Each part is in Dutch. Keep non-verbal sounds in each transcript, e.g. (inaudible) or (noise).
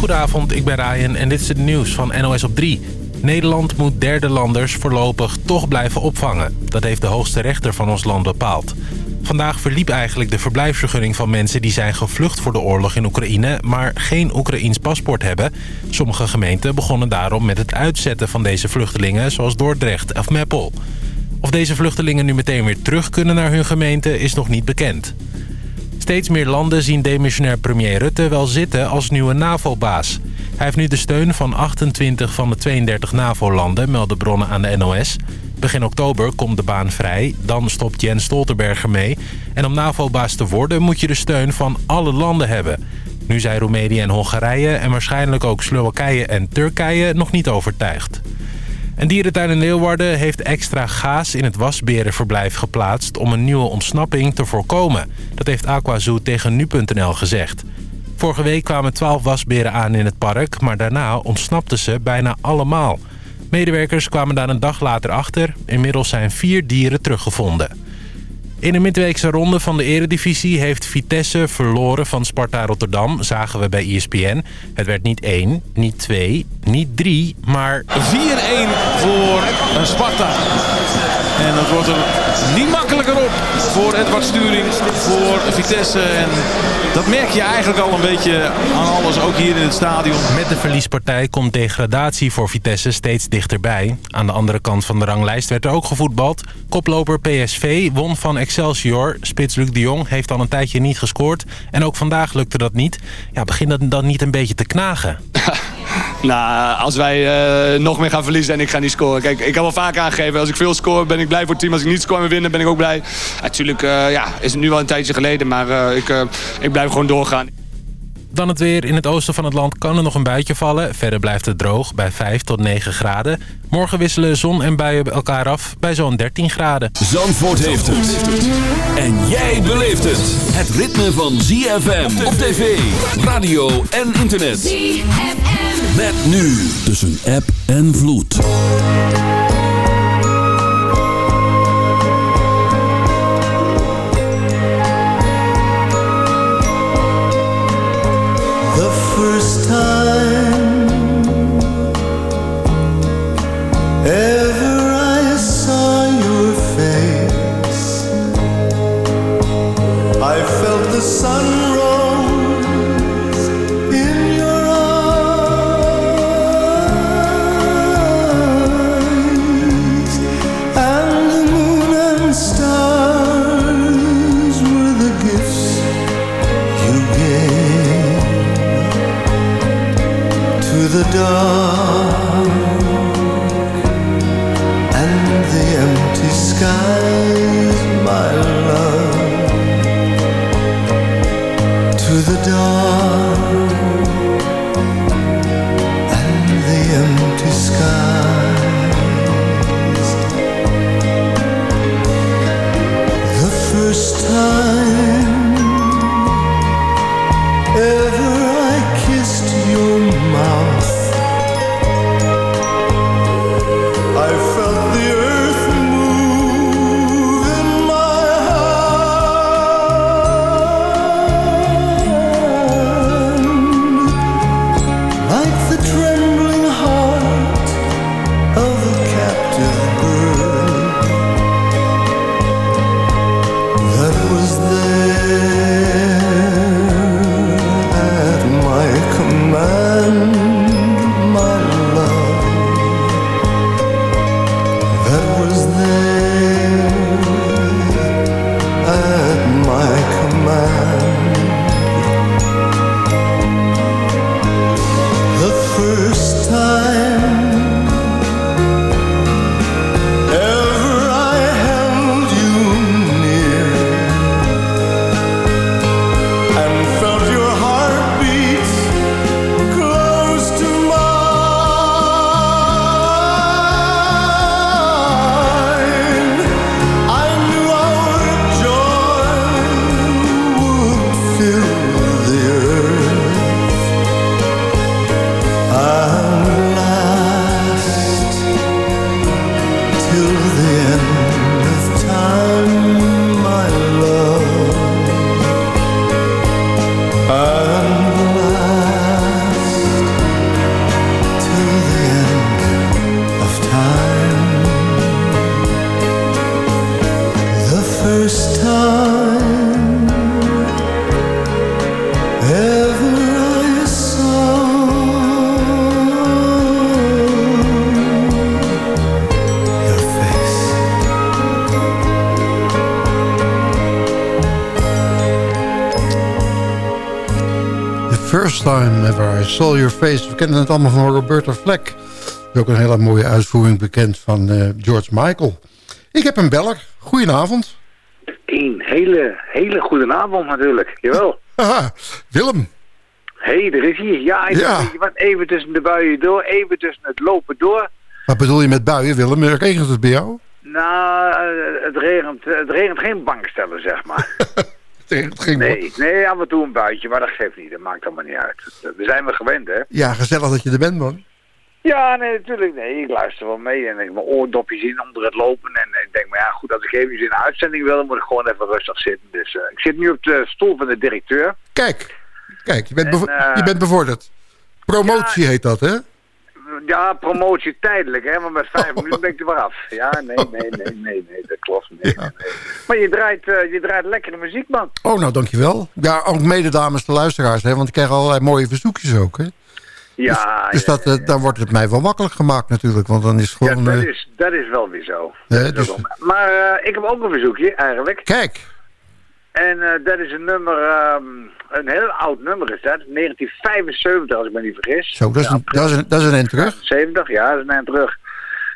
Goedenavond, ik ben Ryan en dit is het nieuws van NOS op 3. Nederland moet derde landers voorlopig toch blijven opvangen. Dat heeft de hoogste rechter van ons land bepaald. Vandaag verliep eigenlijk de verblijfsvergunning van mensen die zijn gevlucht voor de oorlog in Oekraïne... maar geen Oekraïns paspoort hebben. Sommige gemeenten begonnen daarom met het uitzetten van deze vluchtelingen... zoals Dordrecht of Meppel. Of deze vluchtelingen nu meteen weer terug kunnen naar hun gemeente is nog niet bekend. Steeds meer landen zien demissionair premier Rutte wel zitten als nieuwe NAVO-baas. Hij heeft nu de steun van 28 van de 32 NAVO-landen, melden bronnen aan de NOS. Begin oktober komt de baan vrij, dan stopt Jens Stoltenberg ermee. En om NAVO-baas te worden moet je de steun van alle landen hebben. Nu zijn Roemenië en Hongarije en waarschijnlijk ook Slowakije en Turkije nog niet overtuigd. Een dierentuin in Leeuwarden heeft extra gaas in het wasberenverblijf geplaatst... om een nieuwe ontsnapping te voorkomen. Dat heeft Aquazoo tegen nu.nl gezegd. Vorige week kwamen 12 wasberen aan in het park... maar daarna ontsnapten ze bijna allemaal. Medewerkers kwamen daar een dag later achter. Inmiddels zijn vier dieren teruggevonden. In de midweekse ronde van de eredivisie heeft Vitesse verloren van Sparta Rotterdam, zagen we bij ESPN. Het werd niet 1, niet 2, niet 3, maar 4-1 voor Sparta. En dat wordt er niet makkelijker op voor Edward Sturing, voor Vitesse. En dat merk je eigenlijk al een beetje aan alles, ook hier in het stadion. Met de verliespartij komt degradatie voor Vitesse steeds dichterbij. Aan de andere kant van de ranglijst werd er ook gevoetbald. Koploper PSV won van Excelsior. Spits Luc de Jong heeft al een tijdje niet gescoord. En ook vandaag lukte dat niet. Ja, begint dat dan niet een beetje te knagen? (laughs) Nou, als wij uh, nog meer gaan verliezen en ik ga niet scoren. Kijk, ik heb al vaak aangegeven, als ik veel score ben ik blij voor het team. Als ik niet score en we winnen ben ik ook blij. Natuurlijk uh, ja, is het nu wel een tijdje geleden, maar uh, ik, ik blijf gewoon doorgaan. Dan het weer. In het oosten van het land kan er nog een buitje vallen. Verder blijft het droog bij 5 tot 9 graden. Morgen wisselen zon en buien elkaar af bij zo'n 13 graden. Zandvoort heeft het. En jij beleeft het. Het ritme van ZFM op tv, radio en internet. ZFM. Met nu tussen app en vloed. First time ever I saw your face. I felt the sun dark and the empty skies, saw your face. We kennen het allemaal van Roberta Fleck. Ook een hele mooie uitvoering bekend van uh, George Michael. Ik heb een beller. Goedenavond. Een hele, hele goede avond natuurlijk. Jawel. (laughs) Haha, Willem. Hé, hey, er is hier. Ja, ik Ja. Wat, even tussen de buien door, even tussen het lopen door. Wat bedoel je met buien, Willem? Regent het bij jou? Nou, eh, het regent, het regent geen bankstellen, zeg maar. (laughs) Het ging Nee, nee, af en toe een buitje, maar dat geeft niet. Dat maakt allemaal niet uit. We zijn we gewend, hè? Ja, gezellig dat je er bent, man. Ja, nee, natuurlijk. Nee, ik luister wel mee en ik heb mijn oordopjes in onder het lopen. En ik denk, maar ja, goed, als ik eventjes in een uitzending wil, dan moet ik gewoon even rustig zitten. Dus eh, ik zit nu op de stoel van de directeur. Kijk, kijk, je bent, En, eh, je bent bevorderd. Promotie heet dat, hè? Ja, promotie tijdelijk, hè, want met vijf minuten ben ik er weer af. Ja, nee, nee, nee, nee, nee, dat klopt. Nee, nee. Maar je draait, eh, je draait lekkere muziek, man. Oh, nou, dankjewel. Ja, ook mede namens de luisteraars, hè? Want ik krijg allerlei mooie verzoekjes ook, hè? Ja, Dus ja, dat, eh, dan wordt het mij wel makkelijk gemaakt natuurlijk. Want dan is het ja, gewoon... dat, eh, is, dat is wel weer zo. hè, dus, Maar ik heb ook een verzoekje, eigenlijk. kijk, En dat is een nummer, ehm, een heel oud nummer is dat. 1975, als ik me niet vergis. zo, dat is, een, dat is, een, dat is een eind terug. 70, ja, dat is een eind terug.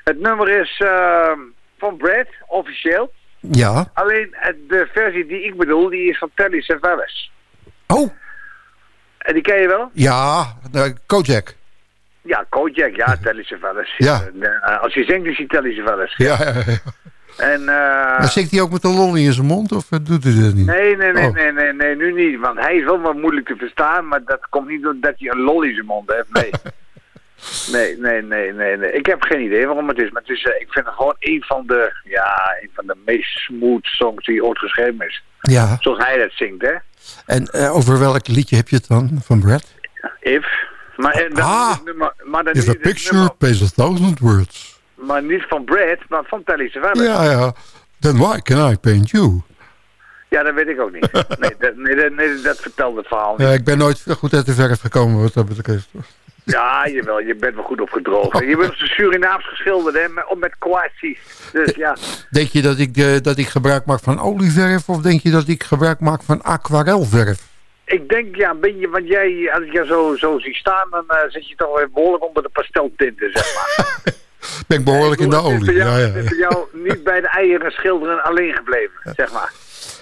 Het nummer is ehm, van Brad, officieel. Ja. Alleen de versie die ik bedoel, die is van Telly Savalas. Oh, En die ken je wel? ja, Kojak. Ja, Kojak, ja, Telly Savalas. Ja. Eh, als je zingt, is hij Telly Savalas. Ja, ja, ja. En, eh, Maar zingt hij ook met een lolly in zijn mond of eh, doet hij dat niet? nee, nee, nee, Oh. nee, nee, nee, nu niet. Want hij is wel wat moeilijk te verstaan, maar dat komt niet doordat hij een lol in zijn mond heeft. Nee. (laughs) Nee, nee, nee, nee, nee. Ik heb geen idee waarom het is. Maar het is, eh, ik vind het gewoon een van de, ja, een van de meest smooth songs die ooit geschreven is. Ja, Zoals hij dat zingt, hè. en over welk liedje heb je het dan van Brad? If. Maar, dan Ah. nummer, maar, dan If a picture nummer- pays a thousand words. Maar niet van Brad, maar van Telly Savalas. Ja, ja. Then why can I paint you? Ja, dat weet ik ook niet. (laughs) Nee, dat, nee, dat, nee, dat vertelde het verhaal niet. Ja, ik ben nooit goed uit de verf gekomen wat dat betreft. Ja, jawel, je bent wel goed opgedroogd. Je bent Surinaams geschilderd, hè, met, met kwasties. Dus ja, Denk je dat ik, eh, dat ik gebruik maak van olieverf of denk je dat ik gebruik maak van aquarelverf? ik denk, ja, ben je, want jij, als ik jou zo, zo zie staan, dan eh, zit je toch weer behoorlijk onder de pasteltinten, zeg maar. (laughs) Ben ik behoorlijk in de olie. jou, Ja, ja, het is jou niet bij de eieren schilderen alleen gebleven, zeg maar.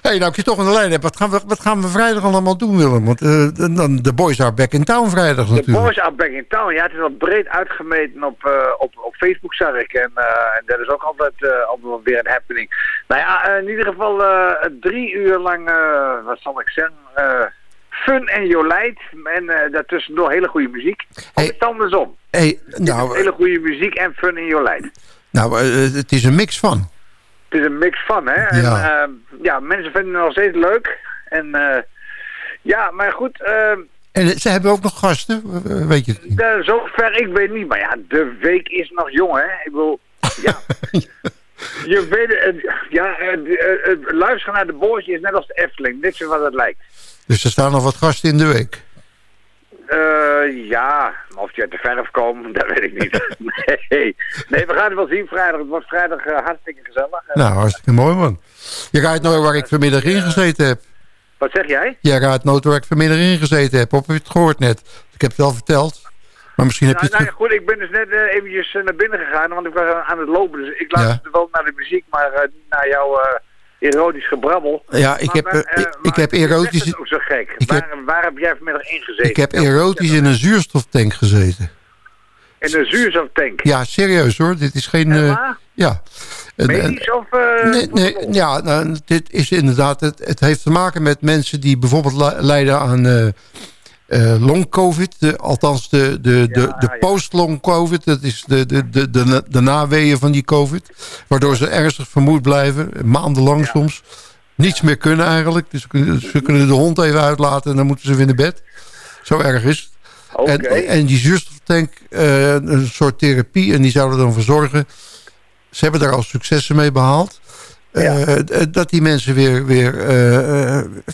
hey, nou ik je toch aan de lijn heb, wat gaan we, wat gaan we vrijdag allemaal doen Willem? Want eh, dan, de boys are back in town vrijdag De natuurlijk. Boys are back in town. Ja, het is al breed uitgemeten op, eh, op, op Facebook, zag ik. En, eh, en dat is ook altijd, altijd weer een happening. Nou ja, in ieder geval drie uur lang, wat zal ik zeggen, fun en jolijt. En eh daartussendoor hele goede muziek. Of Hey. het andersom. Hey, nou, Hele goede muziek en fun en jolijt. nou eh, het is een mix van. Het is een mix van, hè. En, Ja. eh, ja, mensen vinden het nog steeds leuk. En eh, ja, maar goed... eh, En eh, ze hebben ook nog gasten, eh, weet je? De, zover ik weet niet, maar ja, de week is nog jong, hè. Ik wil, ja. (laughs) Je weet, het, ja, eh, eh, eh, luisteren naar de boys is net als de Efteling, niks is wat het lijkt. Dus er staan nog wat gasten in de week. Eh, ja, maar of die uit de verf komen, (laughs) dat weet ik niet. (laughs) nee. nee, we gaan het wel zien vrijdag. Het wordt vrijdag eh, hartstikke gezellig. En, Nou, hartstikke mooi man. Je raadt nooit waar ik vanmiddag in gezeten heb. Wat zeg jij? Jij raadt nooit waar ik vanmiddag in gezeten heb. Of heb je het gehoord net? Ik heb het wel verteld. Maar misschien heb je Nou, het... nou goed, ik ben dus net eh, eventjes eh, naar binnen gegaan, want ik was aan- het lopen. Dus ik luisterde wel naar de muziek, maar eh, niet naar jouw eh, erotisch gebrabbel. Ja, ik Maar, heb, eh, eh, ik, heb erotisch... ook zo gek. ik waar, heb- waar heb jij vanmiddag ingezeten? Ik heb erotisch in een zuurstoftank gezeten. In een zuurstoftank. Ja, serieus hoor. Dit is geen... En eh, ja. Medisch of... nee, nee, ja, nou, dit is inderdaad... Het, het heeft te maken met mensen die bijvoorbeeld li- lijden aan eh long-covid. de- Althans, de, de, de, Ja, de ja. post-long-covid. Dat is de, de, de, de, de naweeën van die covid. Waardoor ze ernstig vermoeid blijven. Maandenlang soms. Niets meer kunnen eigenlijk. Dus ze kunnen, de hond even uitlaten en dan moeten ze weer naar bed. Zo erg is het. En, en die zuurstoftank, eh, een soort therapie, en die zouden er dan voor zorgen. Ze hebben daar al successen mee behaald. eh, dat die mensen weer, weer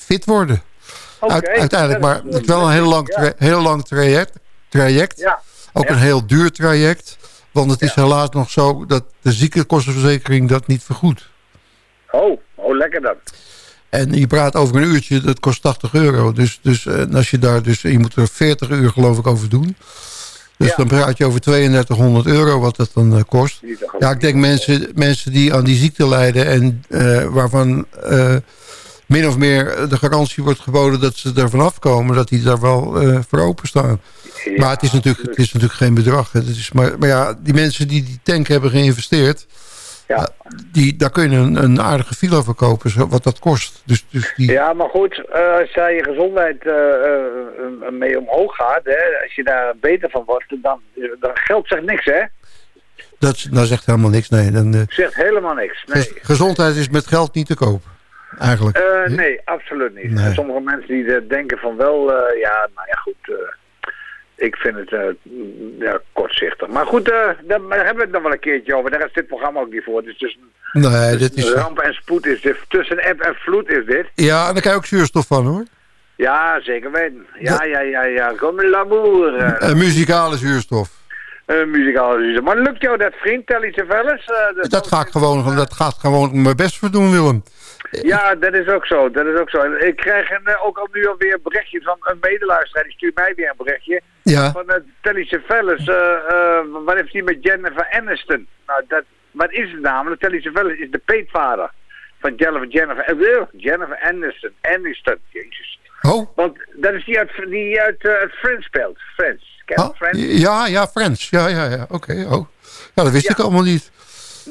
fit worden. Uiteindelijk, maar het is wel een heel lang, tra- heel lang traject. traject. Ja. Ook een heel duur traject. Want het is helaas nog zo dat de ziektekostenverzekering dat niet vergoedt. Oh, oh, lekker dan. En je praat over een uurtje, dat kost 80 euro. Dus, dus en als je daar dus, je moet er 40 uur geloof ik over doen. Dus Ja. dan praat je over 3200 euro wat dat dan eh, kost. Ja, ik denk mensen, mensen die aan die ziekte lijden en eh, waarvan eh, min of meer de garantie wordt geboden dat ze er vanaf komen, dat die daar wel eh, voor openstaan. Ja, maar het is, natuurlijk, het is natuurlijk geen bedrag. Het is maar, maar ja, die mensen die die tank hebben geïnvesteerd, Ja. die, daar kun je een, een aardige villa voor kopen, zo- wat dat kost. Dus, dus die, Ja, maar goed, eh, als daar je gezondheid eh, eh, eh, mee omhoog gaat, hè, als je daar beter van wordt, dan, dan geld zegt niks, hè? dat, dat zegt helemaal niks. Nee, dan, eh, Zegt helemaal niks. Nee, gez- gezondheid is met geld niet te koop. Eigenlijk. Eh, nee absoluut niet. Nee. Sommige mensen die denken van wel, eh, ja, nou ja, goed. eh, ik vind het ja, kortzichtig. Maar goed, daar, hebben we het nog wel een keertje over. Daar is dit programma ook niet voor. Dus tussen nee, dit is... ramp en spoed is dit. Tussen app en vloed is dit. Ja, en daar krijg je ook zuurstof van hoor. Ja, zeker weten. Ja, ja, ja, ja. Kom l'amour. Eh, muzikale zuurstof. eh, muzikale zuur. Maar lukt jou dat vriend, Telly Savalas? Uh, Dat, ga ik gewoon, dat gaat gewoon mijn best voor doen, Willem. Ja, dat is ook zo. Dat is ook zo. En Ik krijg een, eh, ook al nu alweer een berichtje van een medeluisteraar. Die stuurt mij weer een berichtje. Ja, Van uh, Telly Savalas. eh eh, wat heeft hij met Jennifer Aniston? Nou, dat, wat is het namelijk? Telly Savalas is de peetvader van Jennifer, Jennifer, Jennifer Aniston. Aniston, jezus. oh, Want dat is die uit, die uit, Friends speelt. Friends. Ken oh, Friends? ja, ja, Friends. Ja, ja, ja, oké, oh. Ja, dat wist Ja. ik allemaal niet.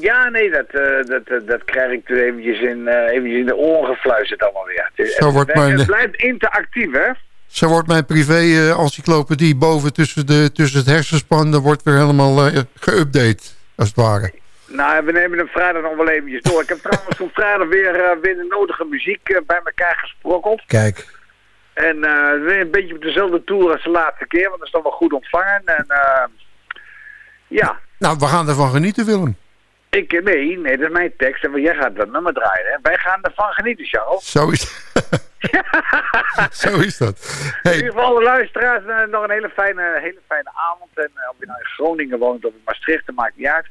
Ja, nee, dat, eh, dat, eh, dat krijg ik dus eventjes in, eh, eventjes in de oren gefluisterd allemaal weer. Het, Zo het- wordt mijn- het blijft interactief, hè? Zo wordt mijn privé-encyclopedie boven tussen, de, tussen het hersenspan... dat wordt weer helemaal geüpdate, als het ware. Nou, we nemen hem vrijdag nog wel eventjes door. Ik heb trouwens (laughs) voor vrijdag weer, weer de nodige muziek bij elkaar gesprokkeld. Kijk, En eh, weer een beetje op dezelfde tour als de laatste keer, want dat is dan wel goed ontvangen. En ja, nou, we gaan ervan genieten, Willem. Ik, nee, nee, dat is mijn tekst. En jij gaat dat nummer draaien, hè. Wij gaan ervan genieten, Charles. Zo is, (laughs) Zo is dat. In Hey, ieder geval de luisteraars eh, nog een hele fijne, hele fijne avond. En eh, of je nou in Groningen woont of in Maastricht, dat maakt niet uit.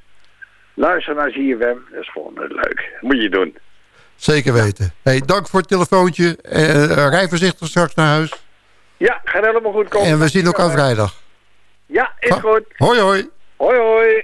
Luister naar ZFM, dat is gewoon eh, leuk. Moet je doen. zeker weten. Hey, dank voor het telefoontje. Eh, eh, rij voorzichtig straks naar huis. Ja, gaat helemaal goed komen. En we zien elkaar vrijdag. Ja, is goed. Hoi, hoi. Hoi, hoi.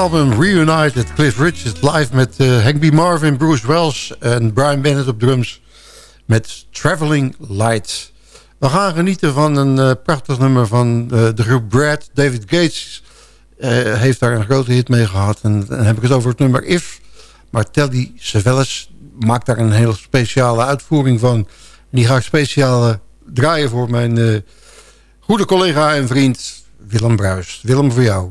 Album Reunited. Cliff Richard live met uh, Hank B. Marvin, Bruce Wells en Brian Bennett op drums. Met Traveling Lights. We gaan genieten van een uh, prachtig nummer van uh, de groep Brad. David Gates heeft daar een grote hit mee gehad. En dan heb ik het over het nummer If. Maar Teddy Savalas maakt daar een hele speciale uitvoering van. Die ga ik speciaal draaien voor mijn goede collega en vriend Willem Bruis. Willem, voor jou.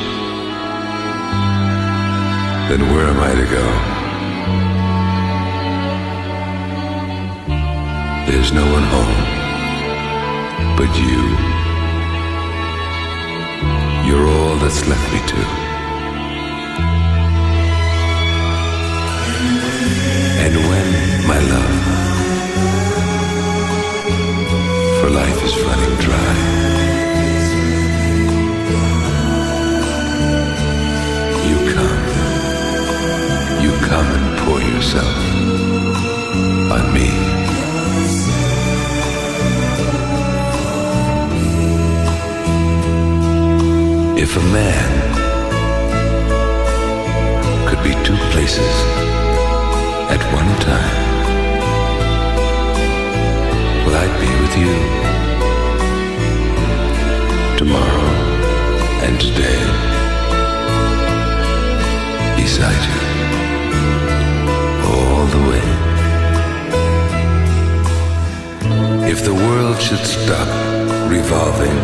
then where am I to go? There's no one home but you. You're all that's left me to. And when, my love, for life is running dry, come and pour yourself on me. If a man could be two places at one time, well, I'd be with you tomorrow and today beside you If the world should stop revolving,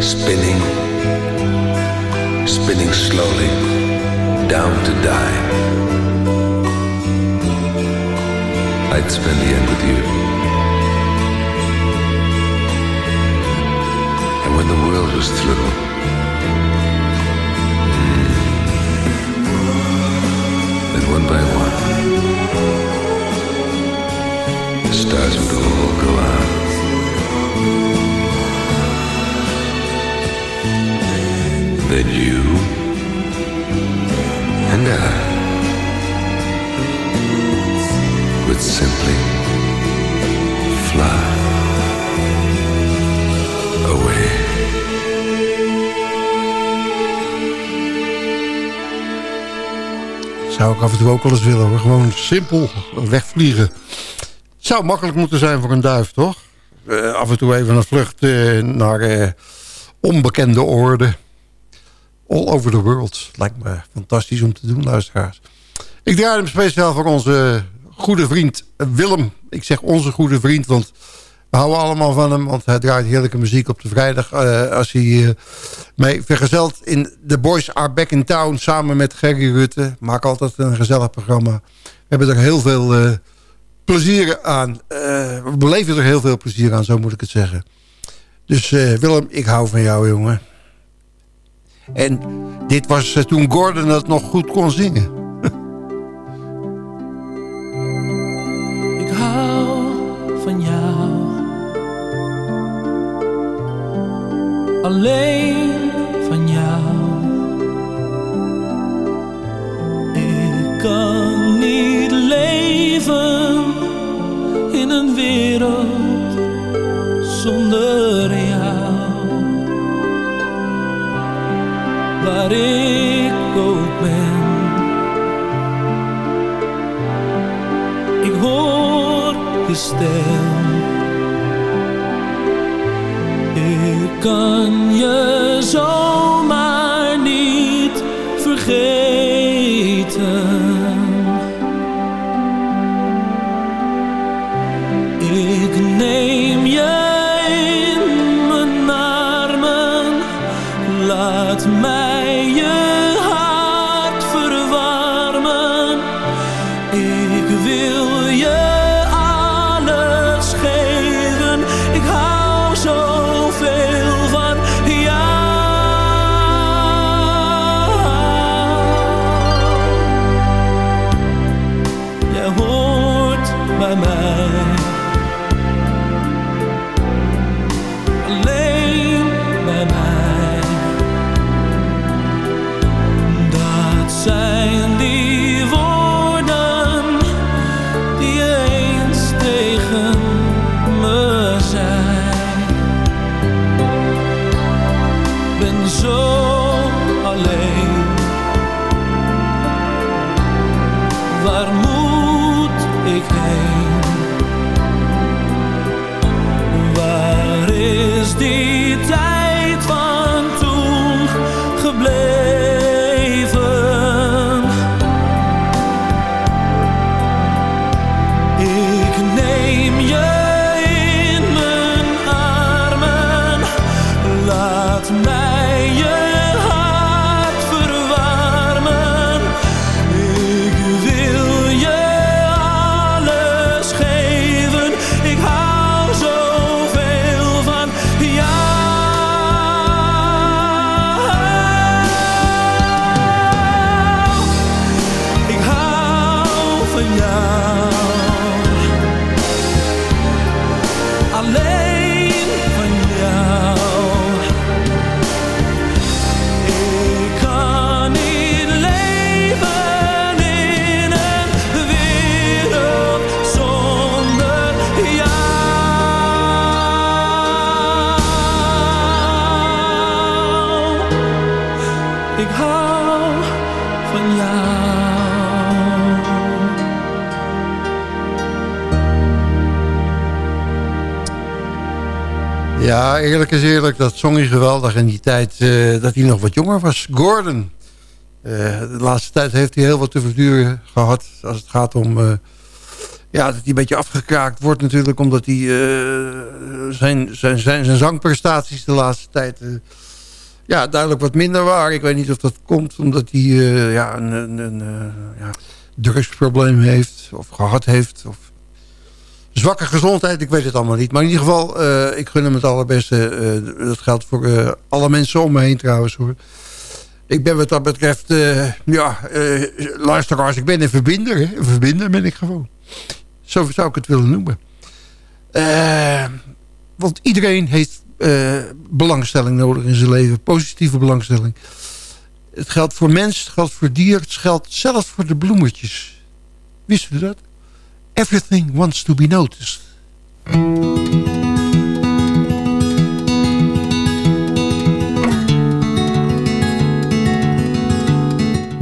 spinning, spinning slowly down to die, I'd spend the end with you. And when the world was through, Toe ook wel eens willen. Gewoon simpel wegvliegen. Het zou makkelijk moeten zijn voor een duif, toch? Eh, af en toe even een vlucht eh, naar eh, onbekende oorden. All over the world. Lijkt me fantastisch om te doen, luisteraars. Ik draai hem speciaal voor onze goede vriend Willem. Ik zeg onze goede vriend, want we houden allemaal van hem. Want hij draait heerlijke muziek op de vrijdag. eh, als hij eh, mee vergezeld in The Boys Are Back in Town... samen met Gerry Rutte. Maak altijd een gezellig programma. We hebben er heel veel eh, plezier aan. we beleven er heel veel plezier aan, zo moet ik het zeggen. Dus Willem, ik hou van jou, jongen. En dit was toen Gordon het nog goed kon zingen. Alleen van jou. Ik kan niet leven in een wereld zonder jou. Waar ik ook ben. Ik hoor je stem. Kan je zomaar eerlijk is eerlijk, dat zong hij geweldig in die tijd uh, dat hij nog wat jonger was. Gordon. Uh, de laatste tijd heeft hij heel wat te verduren gehad als het gaat om... Uh, ja, dat hij een beetje afgekraakt wordt natuurlijk... omdat hij zijn, zijn, zijn, zijn zangprestaties de laatste tijd... ja, duidelijk wat minder waren. Ik weet niet of dat komt omdat hij ja, een, een, een ja, drugsprobleem heeft... of gehad heeft... Of, zwakke gezondheid, ik weet het allemaal niet. Maar in ieder geval, uh, ik gun hem het allerbeste. Uh, dat geldt voor uh, alle mensen om me heen trouwens hoor. Ik ben wat dat betreft, ja, luisteraars, ik ben een verbinder. Een verbinder ben ik gewoon. Zo zou ik het willen noemen. want iedereen heeft belangstelling nodig in zijn leven. Positieve belangstelling. Het geldt voor mens, het geldt voor dier, het geldt zelfs voor de bloemetjes. Wist u dat? Everything Wants to Be Noticed.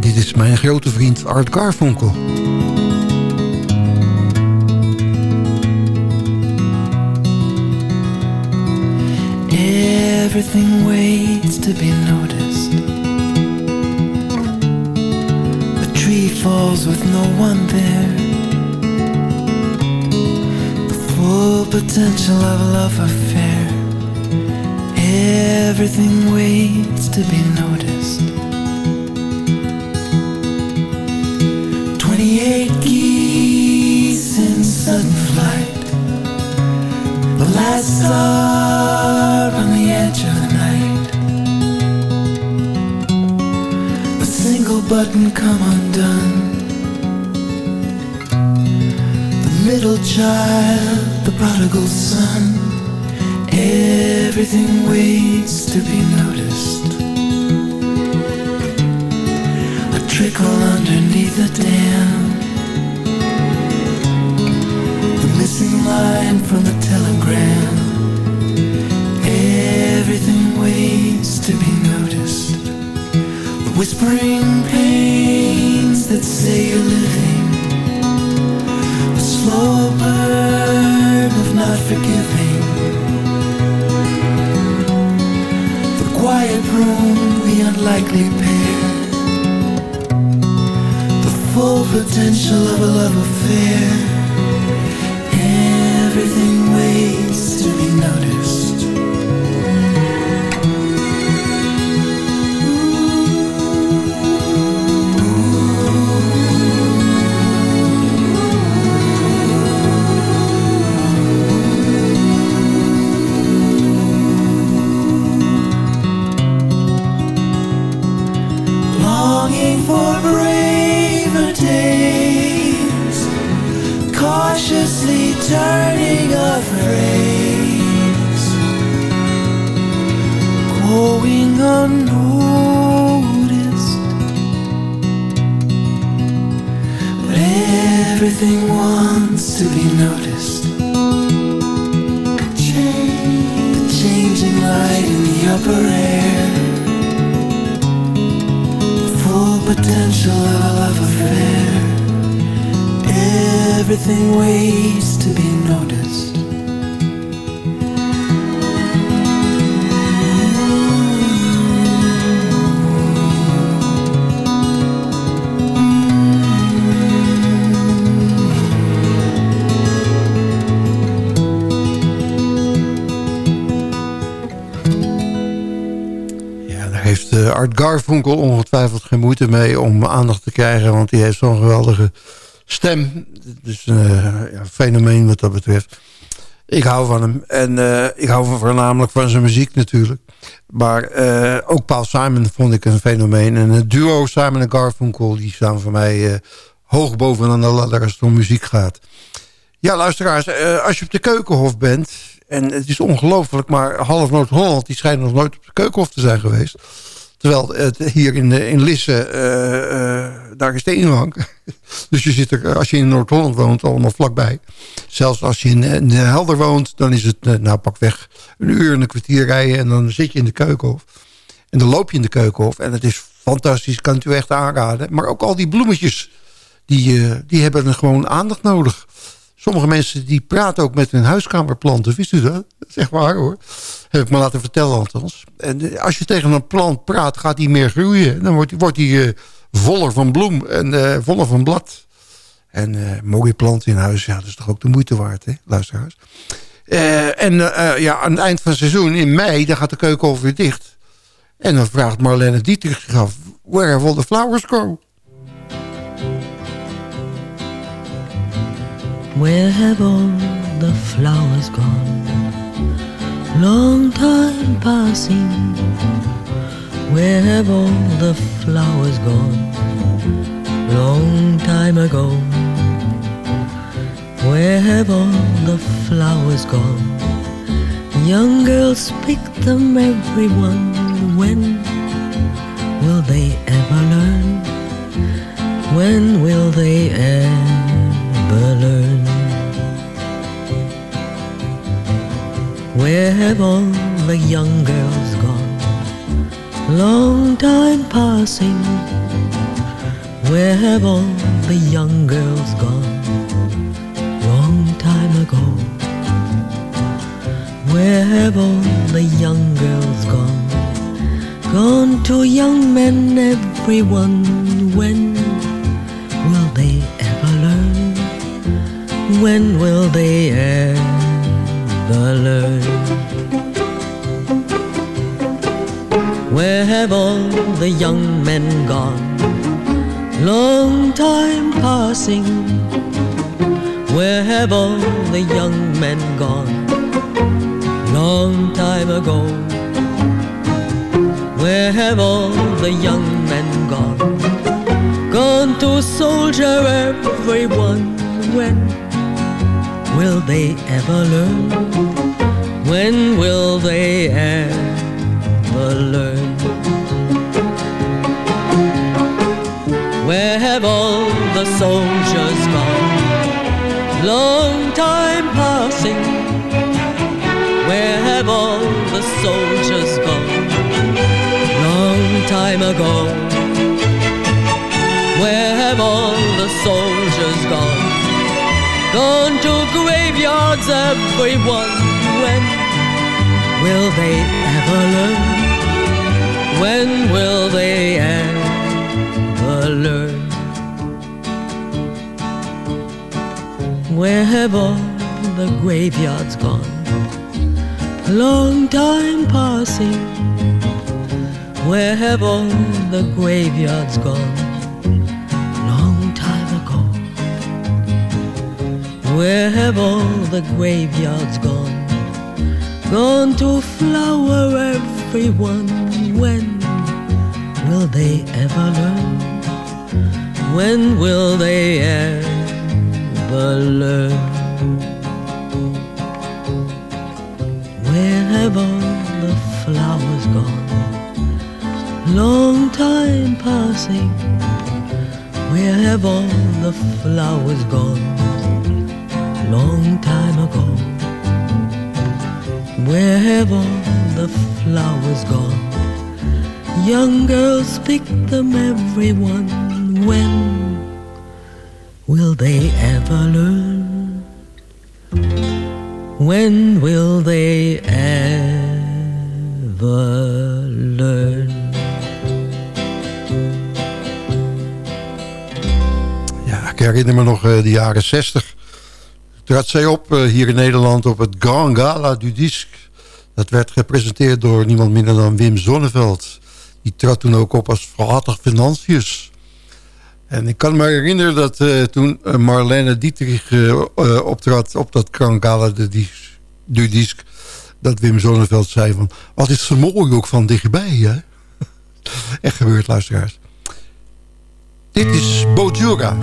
Dit is mijn grote vriend Art Garfunkel. Everything waits to be noticed A tree falls with no one there full potential of a love affair. Everything waits to be noticed. 28 geese in sudden flight. The last star on the edge of the night. A single button come undone. The middle child, the prodigal son. Everything waits to be noticed. A trickle underneath the dam. The missing line from the telegram. Everything waits to be noticed. The whispering pains that say you're living slow burn of not forgiving. The quiet room, the unlikely pair. The full potential of a love affair. Everything waits to be noticed. turning of rays, going unnoticed. But everything wants to be noticed. The changing light in the upper air, potential of a love affair. Everything waits to be noticed. Art Garfunkel ongetwijfeld geen moeite mee om aandacht te krijgen, want die heeft zo'n geweldige stem. Dus uh, ja, fenomeen wat dat betreft. Ik hou van hem. En uh, ik hou voornamelijk van zijn muziek natuurlijk. Maar uh, ook Paul Simon vond ik een fenomeen. En het duo Simon en Garfunkel... die staan voor mij hoog bovenaan de ladder als het om muziek gaat. Ja, luisteraars. als je op de Keukenhof bent... en het is ongelooflijk... maar half Noord-Holland... die schijnt nog nooit op de Keukenhof te zijn geweest... Terwijl het hier in, in Lisse, uh, uh, daar is de ingang. dus je zit er, als je in Noord-Holland woont, allemaal vlakbij. Zelfs als je in, in de Helder woont, dan is het, nou pak weg, een uur en een kwartier rijden. En dan zit je in de keukenhof. En dan loop je in de keukenhof. En het is fantastisch, kan u echt aanraden. Maar ook al die bloemetjes, die, die hebben gewoon aandacht nodig. Sommige mensen die praten ook met hun huiskamerplanten. Wist u dat? Dat is echt waar hoor. Heb ik me laten vertellen althans. En als je tegen een plant praat, gaat die meer groeien. Dan wordt, wordt die uh, voller van bloem en uh, voller van blad. En uh, mooie planten in huis, ja, dat is toch ook de moeite waard, hè, luisteraars. En ja, aan het eind van het seizoen, in mei, dan gaat de keuken weer dicht. En dan vraagt Marlene Dietrich zich af, where all the flowers go? Where have all the flowers gone? Long time passing. Where have all the flowers gone? Long time ago. Where have all the flowers gone? Young girls pick them, everyone. When will they ever learn? When will they ever Where have all the young girls gone? Long time passing. Where have all the young girls gone? Long time ago. Where have all the young girls gone? Gone to young men, everyone. When When will they ever learn? Where have all the young men gone? Long time passing where have all the young men gone? Long time ago. Where have all the young men gone? Gone to soldier everyone. When will they ever learn? When will they ever learn? Where have all the soldiers gone? long time passing. Where have all the soldiers gone? Long time ago. Where have all the soldiers gone? Gone to graveyards, everyone. When will they ever learn? When will they ever learn? Where have all the graveyards gone? Long time passing. Where have all the graveyards gone? Where have all the graveyards gone? Gone to flower everyone. When will they ever learn? When will they ever? learn? Where have all the flowers gone? Long time passing. Where have all the flowers gone? Long time ago. Where have all the flowers gone? Young girls pick them, everyone. When will they ever learn? When will they ever learn? Ja, ik herinner me nog uh, de jaren 60. Trad zij op uh, hier in Nederland op het Grand Gala du Disque. Dat werd gepresenteerd door niemand minder dan Wim Zonneveld. Die trad toen ook op als Frater Financius. En ik kan me herinneren dat uh, toen Marlene Dietrich uh, optrad op dat Krankala de du Disc, dat Wim Zonneveld zei van, wat is mooi ook van dichtbij, hè? (laughs) Echt gebeurd, luisteraars. Dit is Bojura.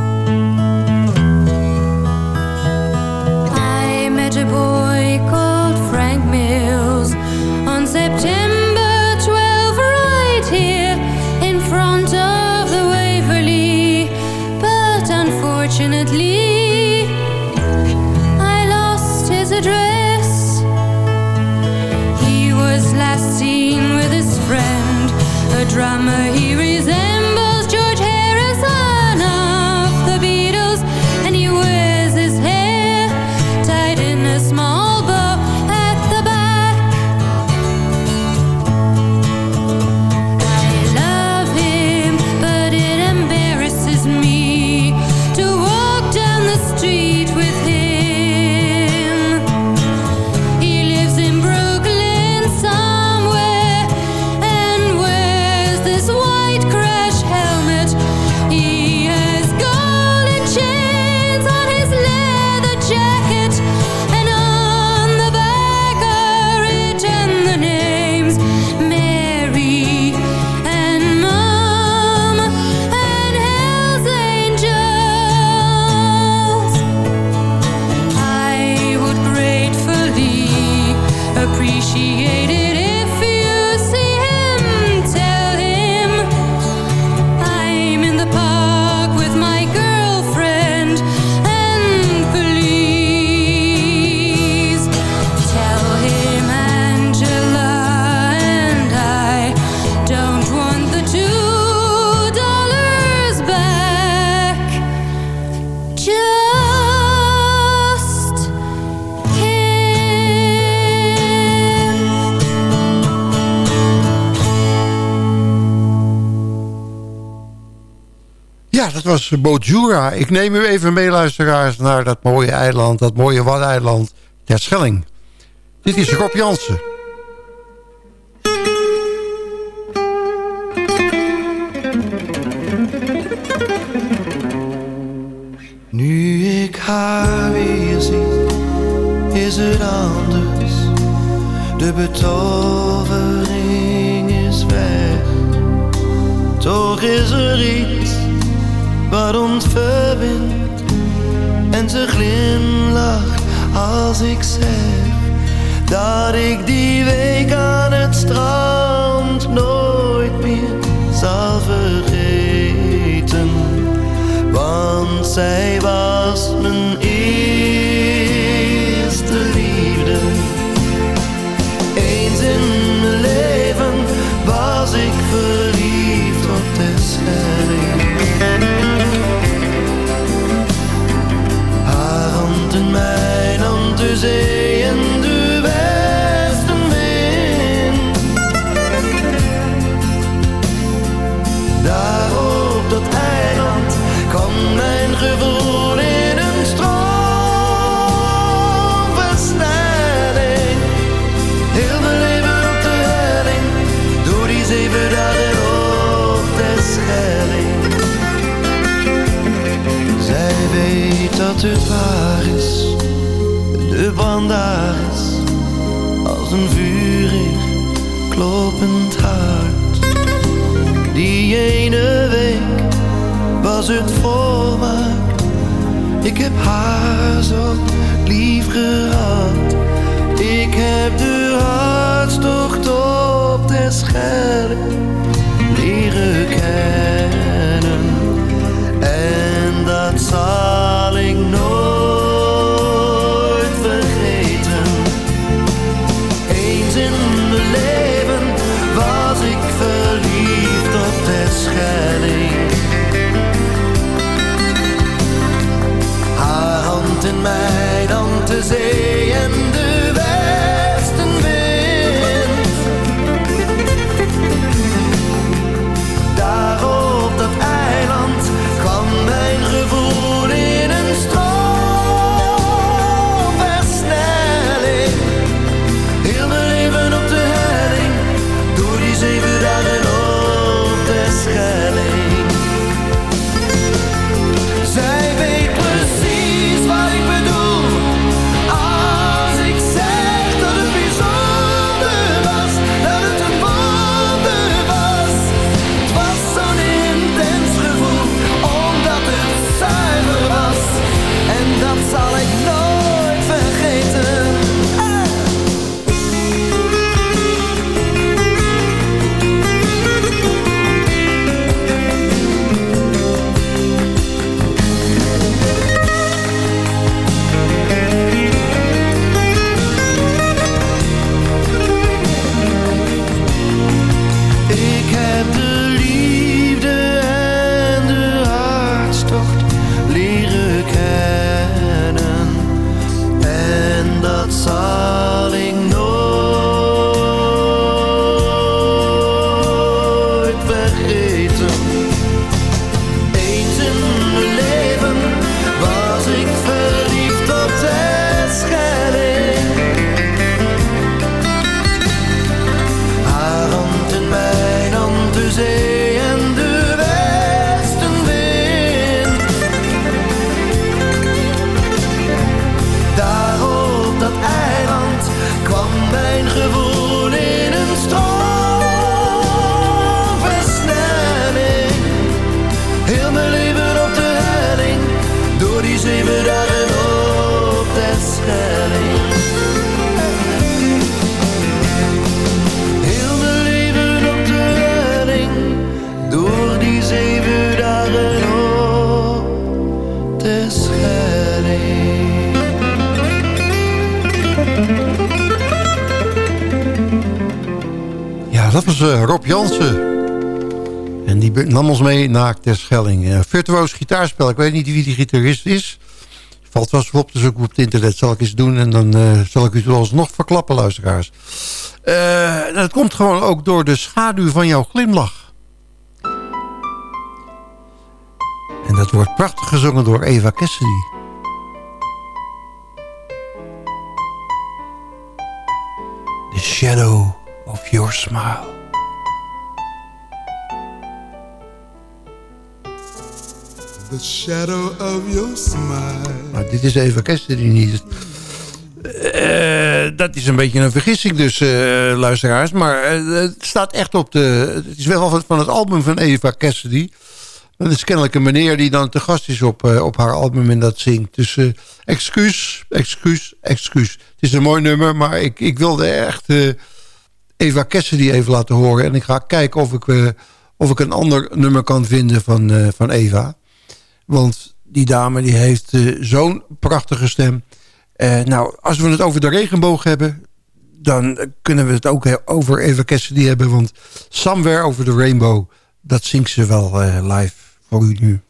was Bojura. Ik neem u even mee, luisteraars, naar dat mooie eiland, dat mooie Waddeneiland, Terschelling. Dit is Rob Jansen. ter Schelling. Eh, virtuoos gitaarspel. Ik weet niet wie die gitarist is. Valt wel eens op dus te zoeken op het internet. Zal ik eens doen en dan eh, zal ik u zoalsnog nog verklappen, luisteraars. Eh, dat komt gewoon ook door de schaduw van jouw glimlach. En dat wordt prachtig gezongen door Eva Cassidy. The shadow of your smile. The shadow of your smile. Dit is Eva Cassidy niet. Eh, dat is een beetje een vergissing dus, eh, luisteraars. Maar eh, het staat echt op de... Het is wel van- het album van Eva Cassidy. Dat is kennelijk een meneer die dan te gast is op, op haar album en dat zingt. Dus excuus, excuus, excuus. Het is een mooi nummer, maar ik, ik wilde echt Eva Cassidy even laten horen. En ik ga kijken of ik, of ik een ander nummer kan vinden van, van Eva. Want die dame die heeft eh, zo'n prachtige stem. Eh, nou, als we het over de regenboog hebben... dan kunnen we het ook over Eva Cassidy hebben. Want Somewhere Over the Rainbow... dat zingt ze wel eh, live voor u nu.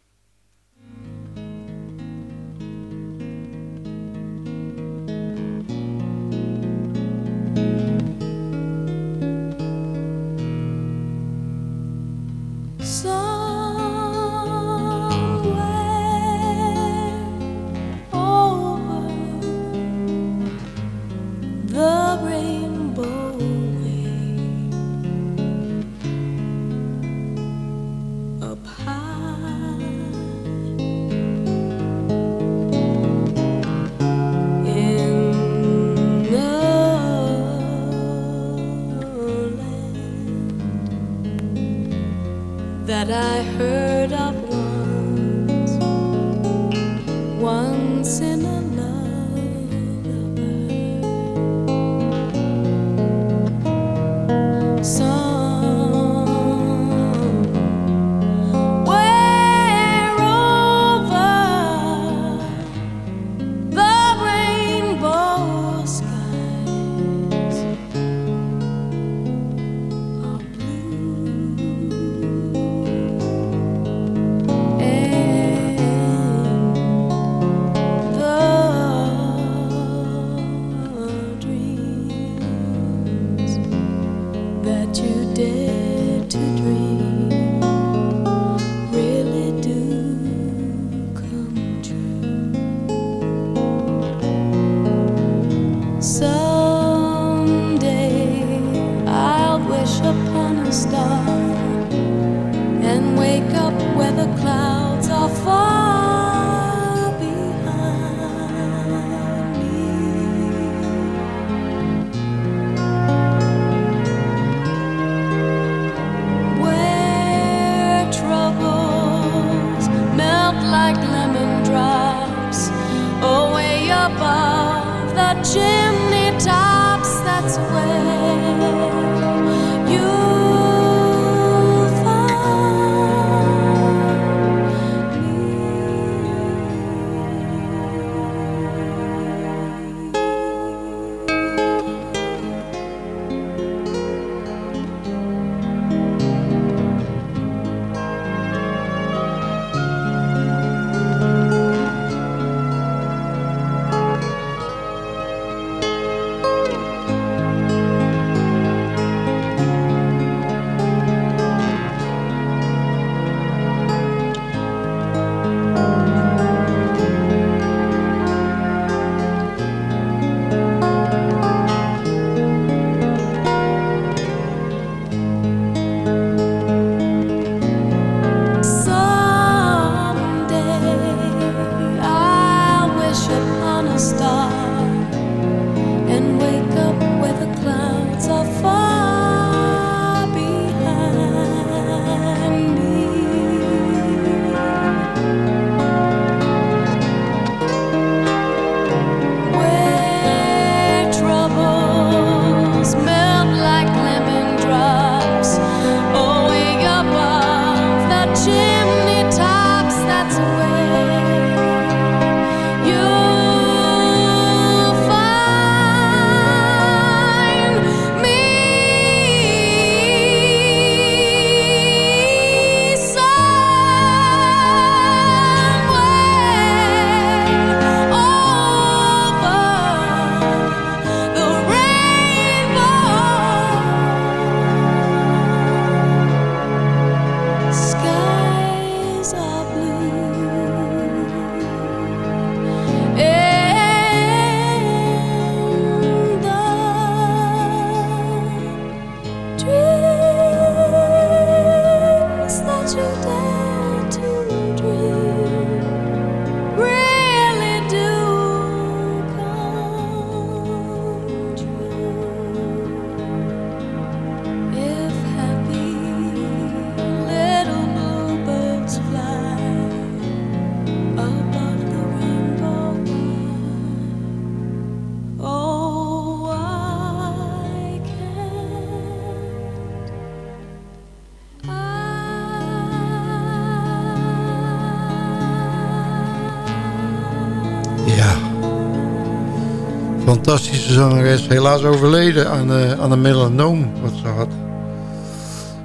Fantastische zangeres, helaas overleden aan, eh, aan een melanoom wat ze had.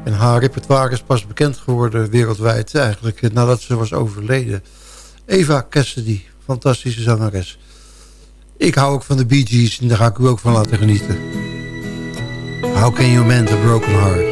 En haar repertoire is pas bekend geworden wereldwijd eigenlijk eh, nadat ze was overleden. Eva Cassidy, fantastische zangeres. Ik hou ook van de Bee Gees en daar ga ik u ook van laten genieten. How can you mend a broken heart?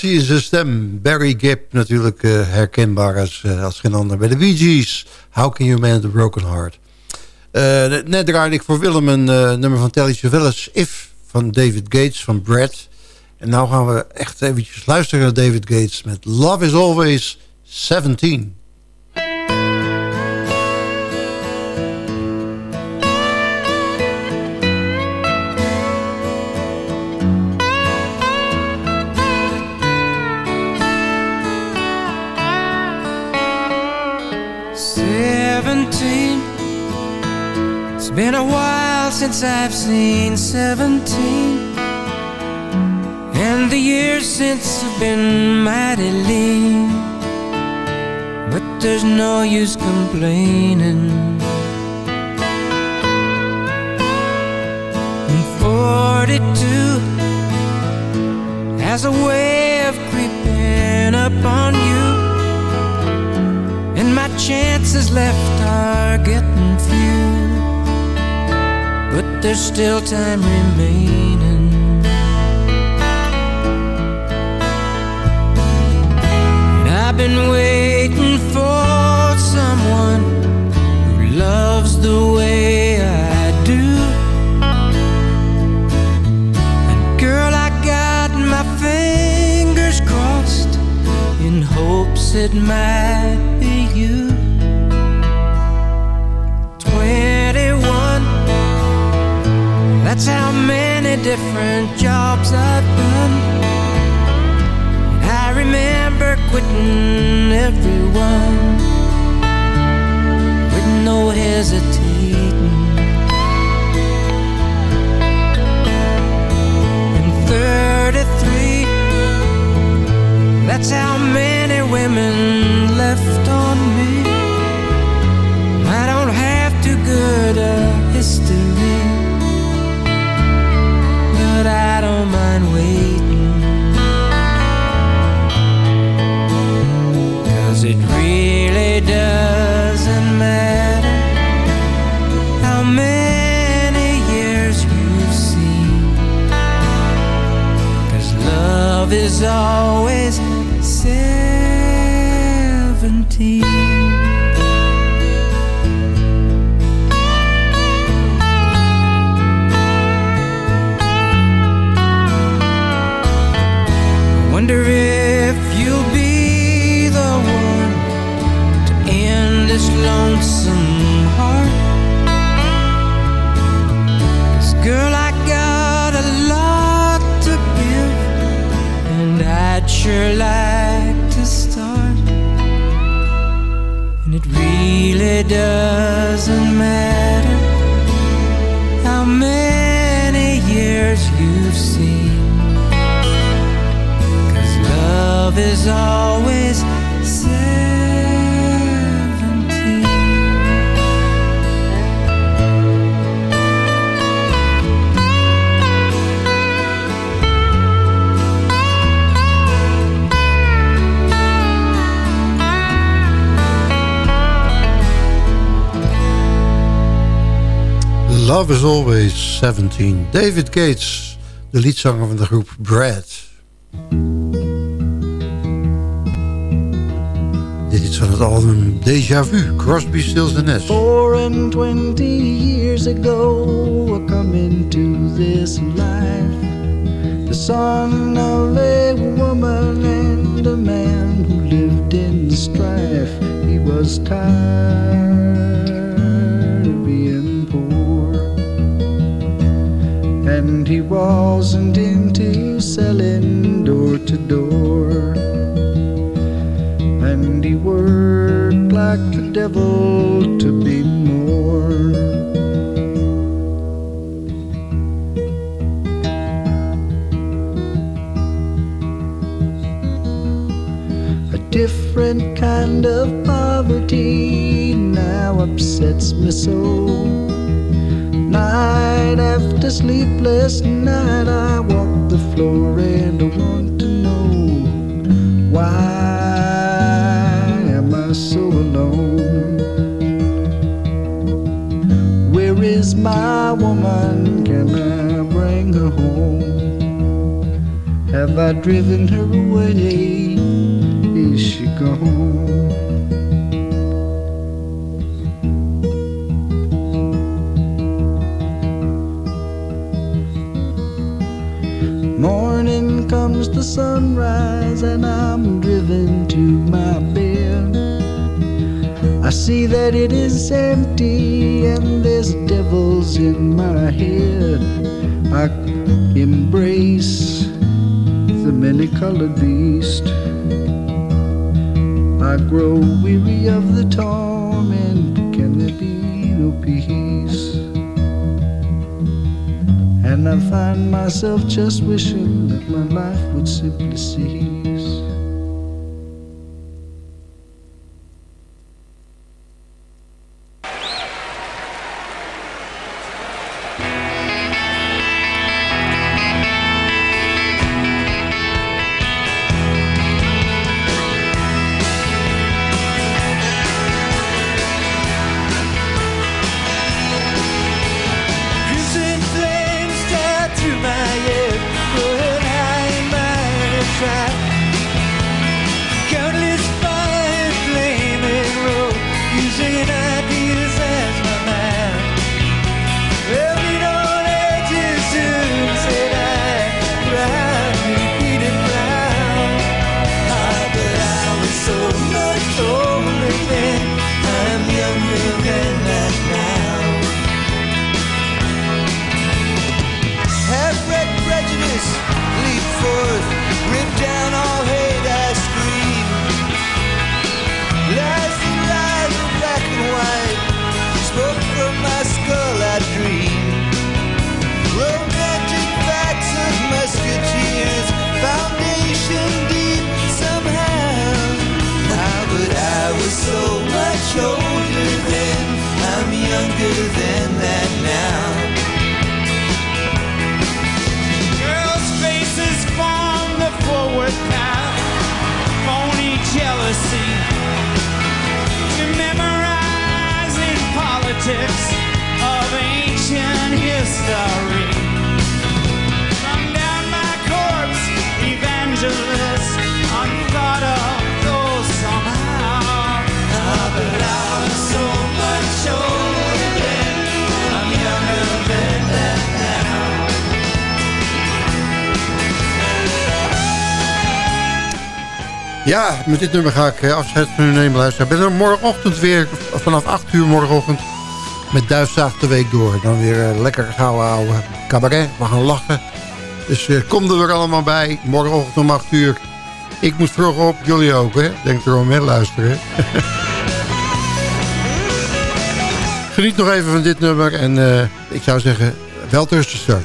Vibratie in zijn stem. Barry Gibb natuurlijk eh, herkenbaar als, eh, als geen ander. Bij de Gees. How can you mend a broken heart? Eh, net draaide ik voor Willem een nummer van Telly Savalas. If van David Gates van Brad. En nou gaan we echt eventjes luisteren naar David Gates met Love is Always 17. It's been a while since I've seen seventeen. And the years since have been mighty lean. But there's no use complaining. And 42 has a way of creeping up on you. And my chances left are getting few. There's still time remaining. And I've been waiting for someone who loves the way I do. And girl, I got my fingers crossed in hopes it might that's how many different jobs I've done. I remember quitting everyone with no hesitating. And 33, that's how many women left on me. I don't have too good a but I don't mind waiting. Cause it really doesn't matter how many years you've seen. Cause love is always sure like to start. And it really doesn't matter how many years you've seen. Cause love is always Love is Always 17. David Gates, de liedzanger van de groep Brad. Dit is van het album Deja Vu, Crosby, Stills Nash. Four and twenty years ago, I come into this life. The son of a woman and a man who lived in strife. He was tired and he wasn't into selling door to door. And he worked like the devil to be more. A different kind of poverty now upsets me so. Night after sleepless night, I walk the floor and I want to know why am I so alone? Where is my woman? Can I bring her home? Have I driven her away? Is she gone? Comes the sunrise and I'm driven to my bed. I see that it is empty and there's devils in my head. I embrace the many colored beast. I grow weary of the torment. And I find myself just wishing that my life would simply cease. Ja, met dit nummer ga ik eh, afscheid van u nemen, luisteren. Ik ben er morgenochtend weer vanaf 8 uur morgenochtend met Duifzaag de week door. Dan weer eh, lekker gaan we houden. Cabaret, we gaan lachen. Dus eh, kom er weer allemaal bij. Morgenochtend om 8 uur. Ik moet vroeg op, jullie ook, hè? Denk erom, hè? Luisteren. (laughs) Geniet nog even van dit nummer. En ik zou zeggen, wel tussen.